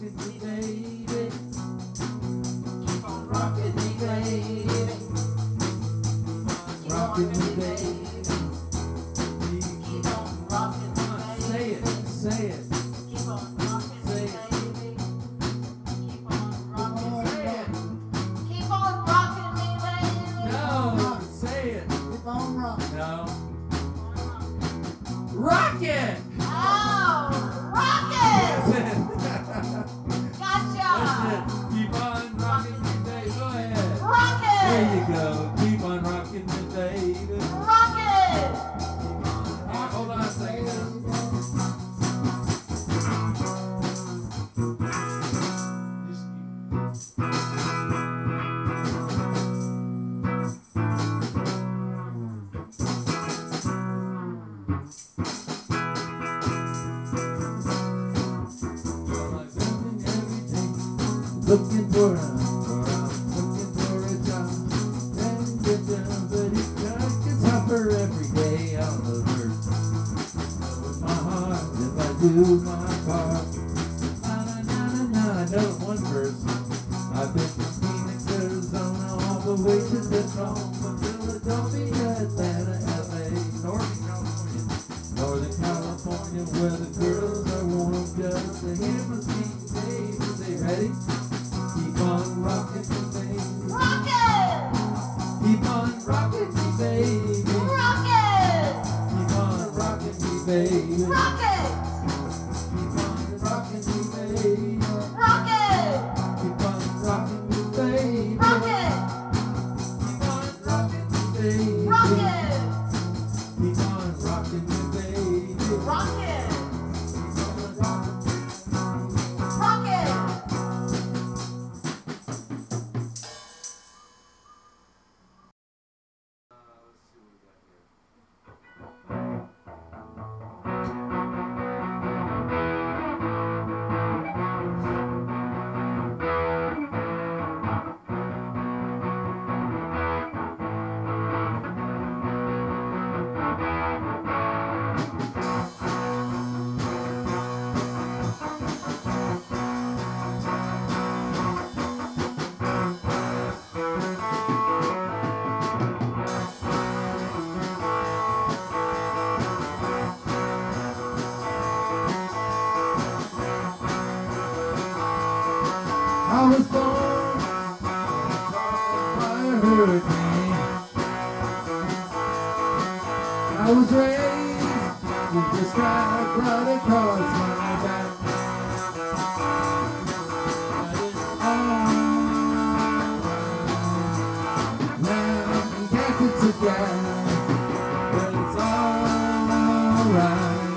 to me, baby. Hallelujah. wisdom, but it just gets tougher every day. I'll hurt. Know in my heart, if I do my rocket. Rocket, rocket, I was raised with the sky right across my back. That is all. Now I'm together, but it's all right.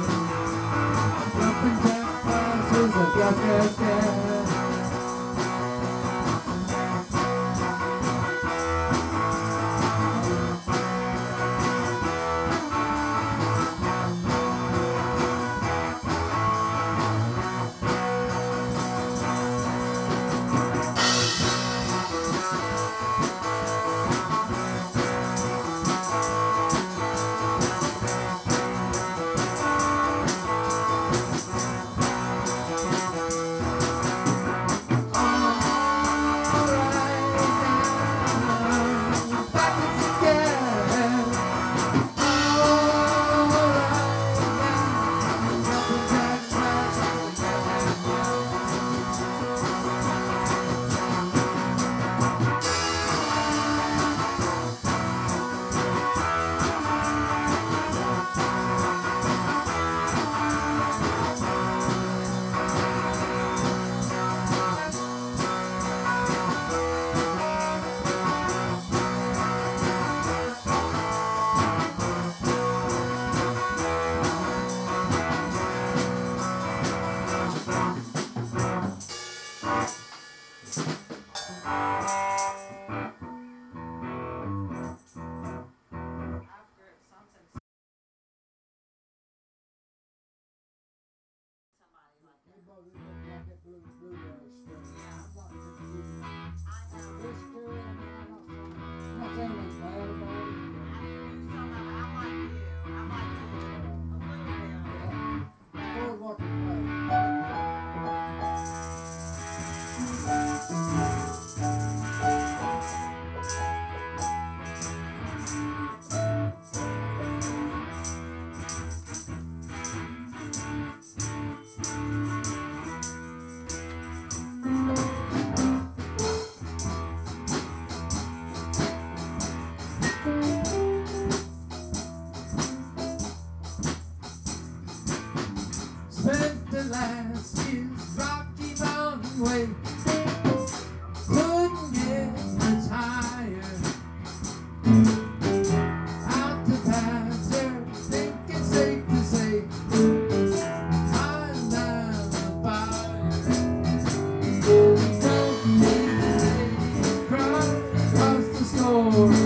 The